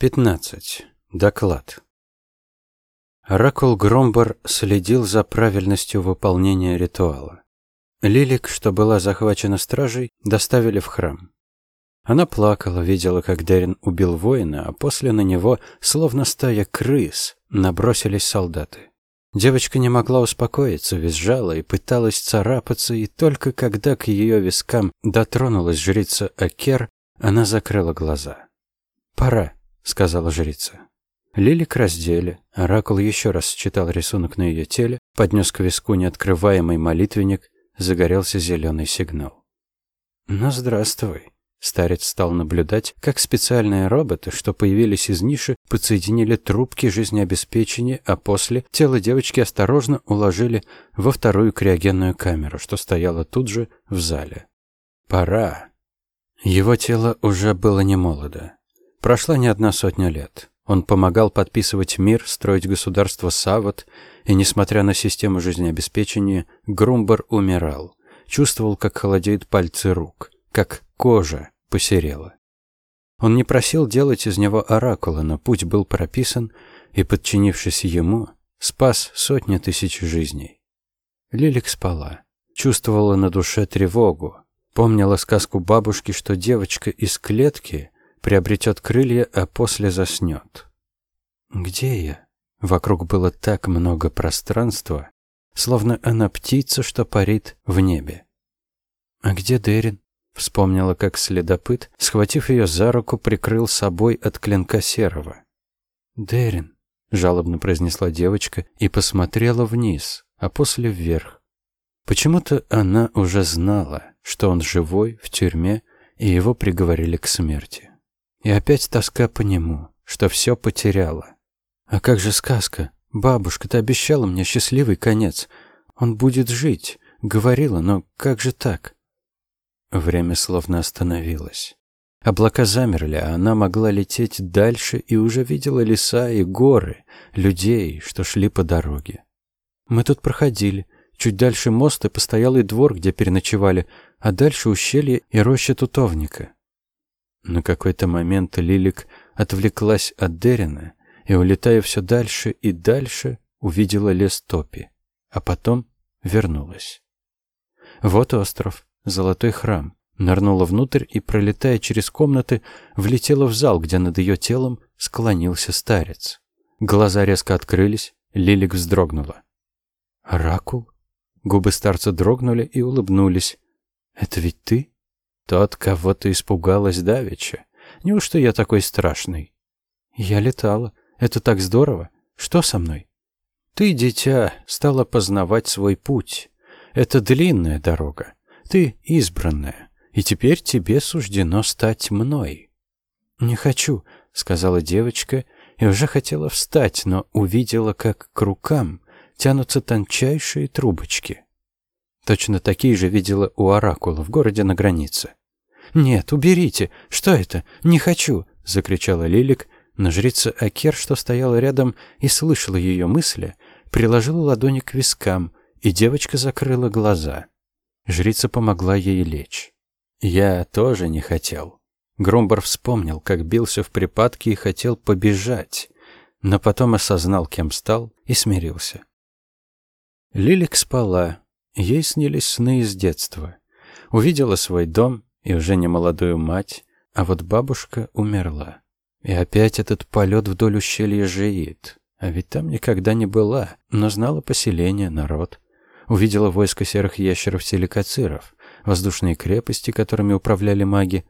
15. Доклад. Оракул Громбар следил за правильностью выполнения ритуала. Лилик, что была захвачена стражей, доставили в храм. Она плакала, видела, как Дерин убил воина, а после на него, словно стая крыс, набросились солдаты. Девочка не могла успокоиться, визжала и пыталась царапаться, и только когда к ее вискам дотронулась жрица Акер, она закрыла глаза. «Пора», сказала жрица. Лилик раздели. Оракул еще раз читал рисунок на ее теле, поднес к виску неоткрываемый молитвенник, загорелся зеленый сигнал. «Ну, здравствуй». Старец стал наблюдать, как специальные роботы, что появились из ниши, подсоединили трубки жизнеобеспечения, а после тело девочки осторожно уложили во вторую криогенную камеру, что стояла тут же в зале. «Пора». Его тело уже было не молодо. Прошла не одна сотня лет. Он помогал подписывать мир, строить государство Сават, и, несмотря на систему жизнеобеспечения, Грумбар умирал. Чувствовал, как холодеют пальцы рук, как кожа посерела. Он не просил делать из него оракула, но путь был прописан, и, подчинившись ему, спас сотни тысяч жизней. Лилик спала, чувствовала на душе тревогу, помнила сказку бабушки, что девочка из клетки приобретет крылья, а после заснет. Где я? Вокруг было так много пространства, словно она птица, что парит в небе. А где Дерин? Вспомнила, как следопыт, схватив ее за руку, прикрыл собой от клинка серого. «Дерин», — жалобно произнесла девочка и посмотрела вниз, а после вверх. Почему-то она уже знала, что он живой, в тюрьме, и его приговорили к смерти. И опять тоска по нему, что все потеряла. А как же сказка? Бабушка, ты обещала мне счастливый конец. Он будет жить, говорила, но как же так? Время словно остановилось. Облака замерли, а она могла лететь дальше и уже видела леса и горы, людей, что шли по дороге. Мы тут проходили. Чуть дальше мост и постоялый двор, где переночевали, а дальше ущелье и роща тутовника. На какой-то момент Лилик отвлеклась от Дерина и, улетая все дальше и дальше, увидела лес Топи, а потом вернулась. Вот остров, золотой храм. Нырнула внутрь и, пролетая через комнаты, влетела в зал, где над ее телом склонился старец. Глаза резко открылись, Лилик вздрогнула. «Оракул?» Губы старца дрогнули и улыбнулись. «Это ведь ты?» Тот, кого ты испугалась давеча. Неужто я такой страшный? Я летала. Это так здорово. Что со мной? Ты, дитя, стала познавать свой путь. Это длинная дорога. Ты избранная. И теперь тебе суждено стать мной. Не хочу, сказала девочка, и уже хотела встать, но увидела, как к рукам тянутся тончайшие трубочки. Точно такие же видела у оракула в городе на границе. «Нет, уберите! Что это? Не хочу!» — закричала Лилик, но жрица Акер, что стояла рядом и слышала ее мысли, приложила ладони к вискам, и девочка закрыла глаза. Жрица помогла ей лечь. «Я тоже не хотел». Грумбар вспомнил, как бился в припадке и хотел побежать, но потом осознал, кем стал, и смирился. Лилик спала. Ей снились сны из детства. Увидела свой дом, и уже не молодую мать, а вот бабушка умерла. И опять этот полет вдоль ущелья Жеид. А ведь там никогда не была, но знала поселение, народ. Увидела войско серых ящеров-силикациров, воздушные крепости, которыми управляли маги.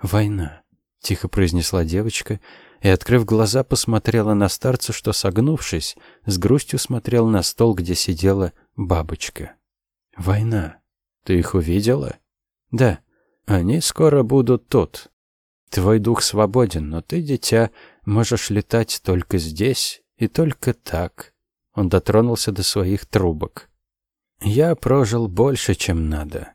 «Война», — тихо произнесла девочка, и, открыв глаза, посмотрела на старца, что, согнувшись, с грустью смотрел на стол, где сидела бабочка. «Война. Ты их увидела?» «Да», они скоро будут тут. Твой дух свободен, но ты, дитя, можешь летать только здесь и только так. Он дотронулся до своих трубок. Я прожил больше, чем надо.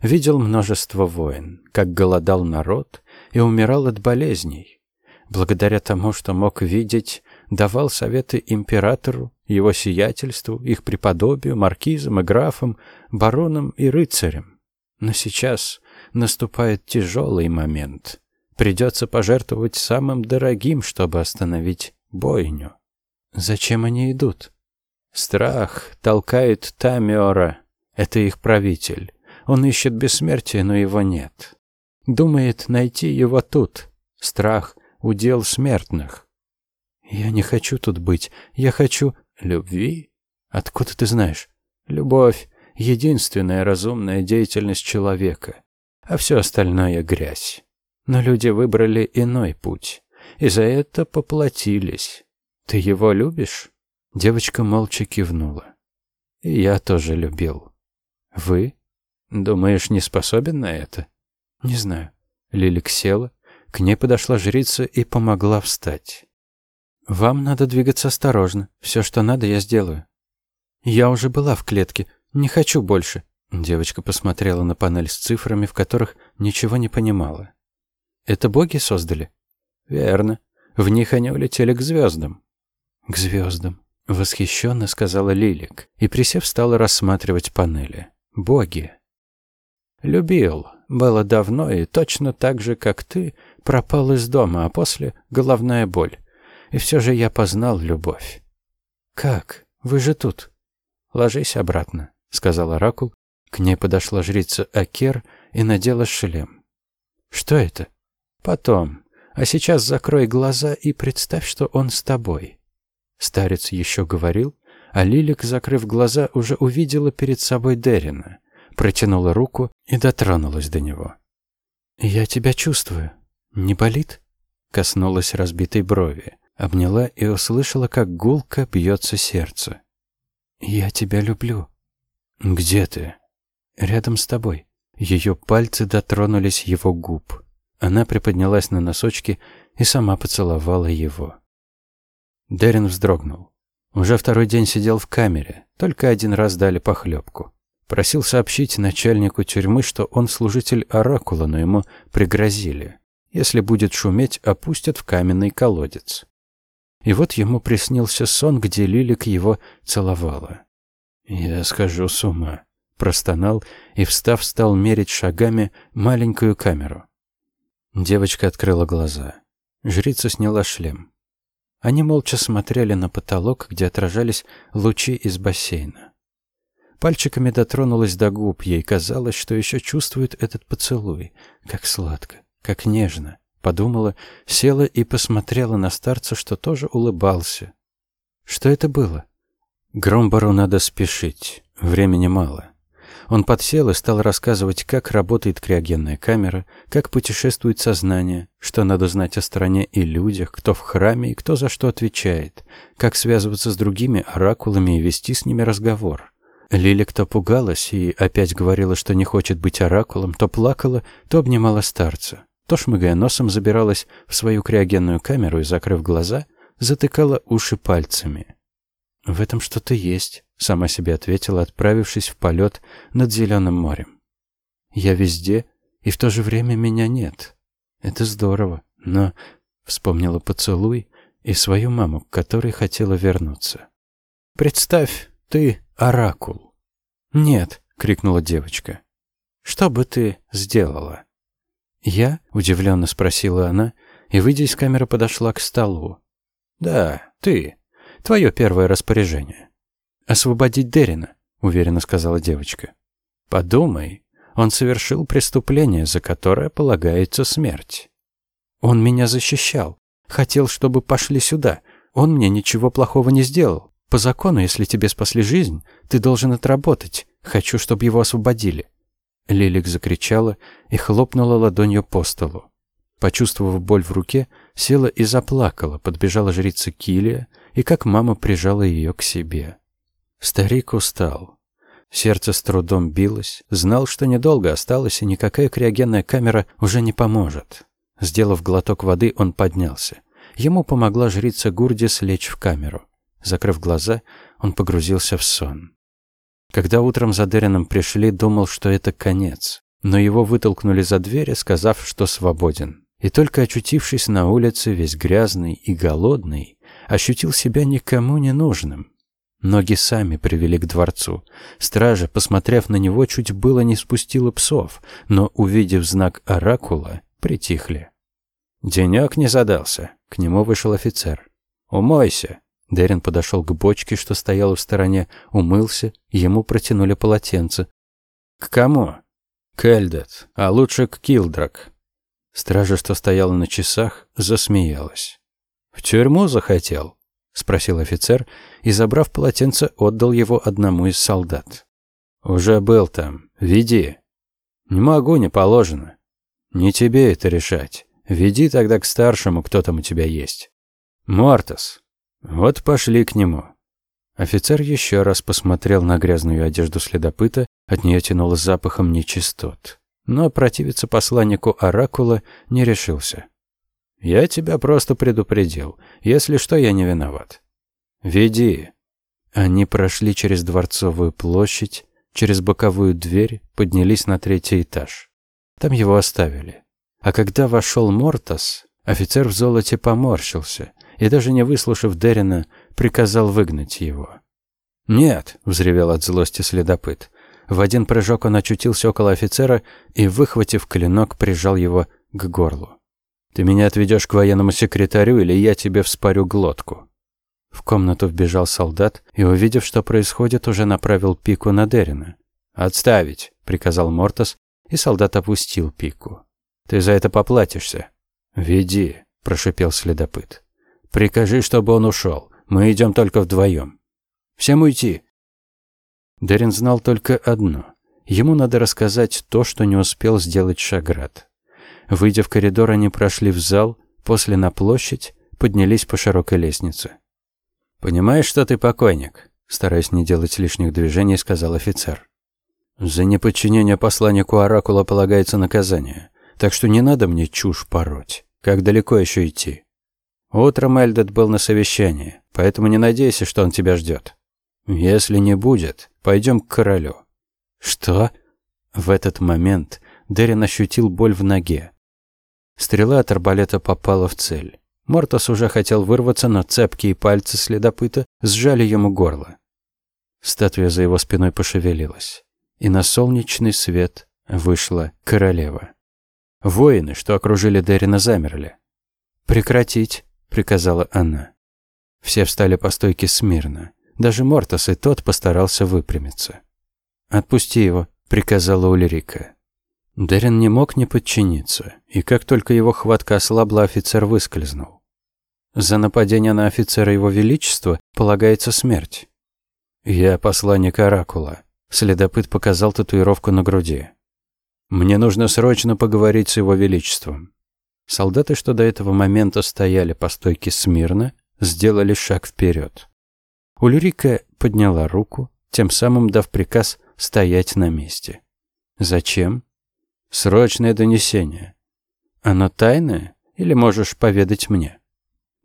Видел множество войн, как голодал народ и умирал от болезней. Благодаря тому, что мог видеть, давал советы императору, его сиятельству, их преподобию, маркизам и графам, баронам и рыцарям. Но сейчас наступает тяжелый момент. Придется пожертвовать самым дорогим, чтобы остановить бойню. Зачем они идут? Страх толкает Тамиора. Это их правитель. Он ищет бессмертие, но его нет. Думает найти его тут. Страх — удел смертных. Я не хочу тут быть. Я хочу любви. Откуда ты знаешь? Любовь — единственная разумная деятельность человека, а все остальное — грязь. Но люди выбрали иной путь, и за это поплатились. Ты его любишь? Девочка молча кивнула. И я тоже любил. Вы? Думаешь, не способен на это? Не знаю. Лилик села, к ней подошла жрица и помогла встать. Вам надо двигаться осторожно. Все, что надо, я сделаю. Я уже была в клетке. Не хочу больше. Девочка посмотрела на панель с цифрами, в которых ничего не понимала. Это боги создали? Верно. В них они улетели к звездам. К звездам. Восхищенно сказала Лилик и, присев, стала рассматривать панели. Боги. Любил. Было давно и точно так же, как ты, пропал из дома, а после — головная боль. И все же я познал любовь. Как? Вы же тут. Ложись обратно, сказал оракул. К ней подошла жрица Акер и надела шлем. Что это? Потом. А сейчас закрой глаза и представь, что он с тобой. Старец еще говорил, а Лилик, закрыв глаза, уже увидела перед собой Дерина, протянула руку и дотронулась до него. «Я тебя чувствую. Не болит?» Коснулась разбитой брови, обняла и услышала, как гулко бьется сердце. «Я тебя люблю». «Где ты?» «Рядом с тобой». Ее пальцы дотронулись его губ. Она приподнялась на носочки и сама поцеловала его. Дерин вздрогнул. Уже второй день сидел в камере, только один раз дали похлебку. Просил сообщить начальнику тюрьмы, что он служитель оракула, но ему пригрозили. Если будет шуметь, опустят в каменный колодец. И вот ему приснился сон, где Лилик его целовала. «Я схожу с ума», — простонал и, встав, стал мерить шагами маленькую камеру. Девочка открыла глаза. Жрица сняла шлем. Они молча смотрели на потолок, где отражались лучи из бассейна. Пальчиками дотронулась до губ, ей казалось, что еще чувствует этот поцелуй. Как сладко, как нежно. Подумала, села и посмотрела на старца, что тоже улыбался. Что это было? Громбару надо спешить, времени мало. Он подсел и стал рассказывать, как работает криогенная камера, как путешествует сознание, что надо знать о стране и людях, кто в храме и кто за что отвечает, как связываться с другими оракулами и вести с ними разговор. Лили кто пугалась и опять говорила, что не хочет быть оракулом, то плакала, то обнимала старца, то, шмыгая носом, забиралась в свою криогенную камеру и, закрыв глаза, затыкала уши пальцами. «В этом что-то есть», — сама себе ответила, отправившись в полет над зеленым морем. «Я везде, и в то же время меня нет. Это здорово, но...» — вспомнила поцелуй и свою маму, к которой хотела вернуться. «Представь, ты оракул». «Нет», — крикнула девочка. «Что бы ты сделала?» «Я?» — удивленно спросила она, и, выйдя из камеры, подошла к столу. «Да, ты», Твое первое распоряжение. Освободить Дерина, уверенно сказала девочка. Подумай, он совершил преступление, за которое полагается смерть. Он меня защищал, хотел, чтобы пошли сюда. Он мне ничего плохого не сделал. По закону, если тебе спасли жизнь, ты должен отработать. Хочу, чтобы его освободили. Лилик закричала и хлопнула ладонью по столу. Почувствовав боль в руке, села и заплакала, подбежала жрица Килия и как мама прижала ее к себе. Старик устал. Сердце с трудом билось, знал, что недолго осталось, и никакая криогенная камера уже не поможет. Сделав глоток воды, он поднялся. Ему помогла жрица Гурдис лечь в камеру. Закрыв глаза, он погрузился в сон. Когда утром за Дереном пришли, думал, что это конец. Но его вытолкнули за дверь, сказав, что свободен. И только очутившись на улице, весь грязный и голодный, ощутил себя никому не нужным. Ноги сами привели к дворцу. Стража, посмотрев на него, чуть было не спустила псов, но, увидев знак оракула, притихли. Денек не задался. К нему вышел офицер. «Умойся». Дерин подошел к бочке, что стояла в стороне, умылся, ему протянули полотенце. «К кому?» «К Эльдет, а лучше к Килдрак». Стража, что стояла на часах, засмеялась. «В тюрьму захотел?» — спросил офицер и, забрав полотенце, отдал его одному из солдат. «Уже был там. Веди». «Не могу, не положено». «Не тебе это решать. Веди тогда к старшему, кто там у тебя есть». «Мортас». «Вот пошли к нему». Офицер еще раз посмотрел на грязную одежду следопыта, от нее тянуло запахом нечистот. Но противиться посланнику Оракула не решился. «Я тебя просто предупредил. Если что, я не виноват». «Веди». Они прошли через Дворцовую площадь, через боковую дверь, поднялись на третий этаж. Там его оставили. А когда вошел Мортас, офицер в золоте поморщился и, даже не выслушав Дерина, приказал выгнать его. «Нет!» — взревел от злости следопыт. В один прыжок он очутился около офицера и, выхватив клинок, прижал его к горлу. «Ты меня отведешь к военному секретарю, или я тебе вспорю глотку». В комнату вбежал солдат и, увидев, что происходит, уже направил пику на Дерина. «Отставить!» — приказал Мортас, и солдат опустил пику. «Ты за это поплатишься». «Веди», — прошипел следопыт. «Прикажи, чтобы он ушел. Мы идем только вдвоем». «Всем уйти», Дерин знал только одно. Ему надо рассказать то, что не успел сделать Шаград. Выйдя в коридор, они прошли в зал, после на площадь, поднялись по широкой лестнице. «Понимаешь, что ты покойник?» Стараясь не делать лишних движений, сказал офицер. «За неподчинение посланнику Оракула полагается наказание, так что не надо мне чушь пороть. Как далеко еще идти?» Утром Эльдет был на совещании, поэтому не надейся, что он тебя ждет. Если не будет, пойдем к королю. Что? В этот момент Дерин ощутил боль в ноге. Стрела от арбалета попала в цель. Мортос уже хотел вырваться, но цепкие пальцы следопыта сжали ему горло. Статуя за его спиной пошевелилась, и на солнечный свет вышла королева. Воины, что окружили Дерина, замерли. «Прекратить», — приказала она. Все встали по стойке смирно. Даже Мортас и тот постарался выпрямиться. «Отпусти его», — приказала Ульрика. Дерин не мог не подчиниться, и как только его хватка ослабла, офицер выскользнул. За нападение на офицера его величества полагается смерть. «Я посланник Оракула», — следопыт показал татуировку на груди. «Мне нужно срочно поговорить с его величеством». Солдаты, что до этого момента стояли по стойке смирно, сделали шаг вперед. Ульрика подняла руку, тем самым дав приказ стоять на месте. «Зачем?» «Срочное донесение». «Оно тайное? Или можешь поведать мне?»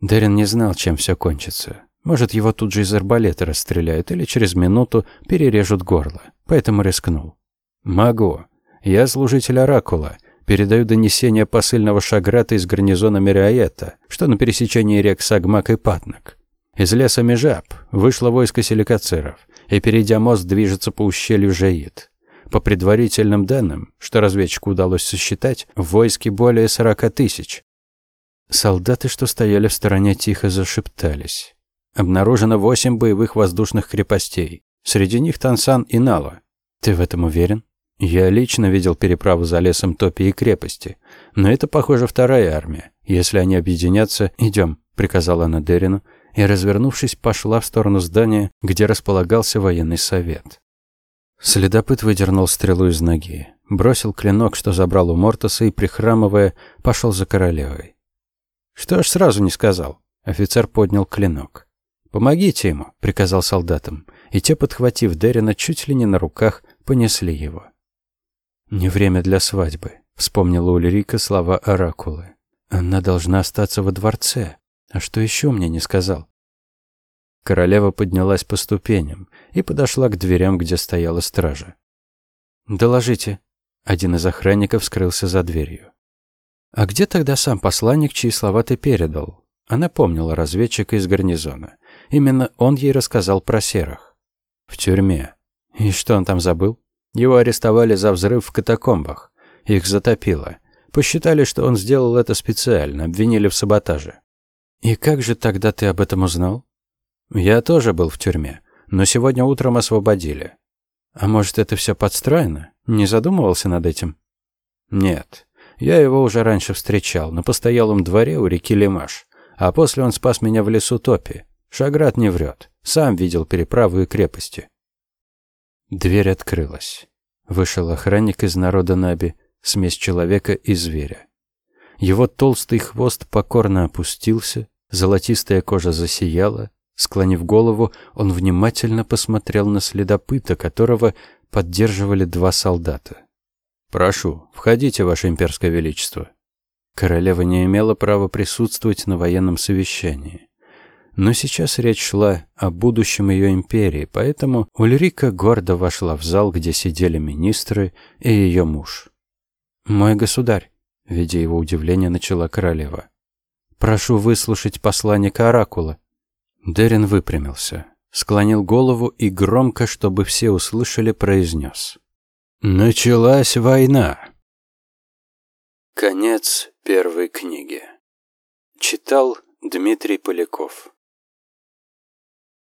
Дерин не знал, чем все кончится. Может, его тут же из арбалета расстреляют или через минуту перережут горло. Поэтому рискнул. «Могу. Я служитель Оракула. Передаю донесение посыльного Шаграта из гарнизона Мириаета, что на пересечении рек Сагмак и Патнак. Из леса Межаб вышло войско селикациров, и, перейдя мост, движется по ущелью Жаид. По предварительным данным, что разведчику удалось сосчитать, в войске более сорока тысяч. Солдаты, что стояли в стороне, тихо зашептались. Обнаружено восемь боевых воздушных крепостей. Среди них Тансан и Нала. Ты в этом уверен? Я лично видел переправу за лесом Топи и крепости. Но это, похоже, вторая армия. Если они объединятся, идем, приказала она Дерину, и, развернувшись, пошла в сторону здания, где располагался военный совет. Следопыт выдернул стрелу из ноги, бросил клинок, что забрал у Мортоса, и, прихрамывая, пошел за королевой. «Что ж сразу не сказал?» Офицер поднял клинок. «Помогите ему», — приказал солдатам, и те, подхватив Дерина чуть ли не на руках, понесли его. «Не время для свадьбы», — вспомнила Ульрика слова Оракулы. «Она должна остаться во дворце. А что еще мне не сказал? Королева поднялась по ступеням и подошла к дверям, где стояла стража. «Доложите». Один из охранников скрылся за дверью. «А где тогда сам посланник, чьи слова ты передал?» Она помнила разведчика из гарнизона. Именно он ей рассказал про серых. В тюрьме. И что он там забыл? Его арестовали за взрыв в катакомбах. Их затопило. Посчитали, что он сделал это специально, обвинили в саботаже. И как же тогда ты об этом узнал? Я тоже был в тюрьме, но сегодня утром освободили. А может, это все подстроено? Не задумывался над этим? Нет. Я его уже раньше встречал, на постоялом дворе у реки Лимаш. А после он спас меня в лесу Топи. Шаград не врет. Сам видел переправу и крепости. Дверь открылась. Вышел охранник из народа Наби, смесь человека и зверя. Его толстый хвост покорно опустился, золотистая кожа засияла. Склонив голову, он внимательно посмотрел на следопыта, которого поддерживали два солдата. «Прошу, входите, Ваше Имперское Величество». Королева не имела права присутствовать на военном совещании. Но сейчас речь шла о будущем ее империи, поэтому Ульрика гордо вошла в зал, где сидели министры и ее муж. «Мой государь», — видя его удивление, начала королева. «Прошу выслушать посланника Оракула». Дерин выпрямился, склонил голову и громко, чтобы все услышали, произнес. «Началась война». Конец первой книги. Читал Дмитрий Поляков.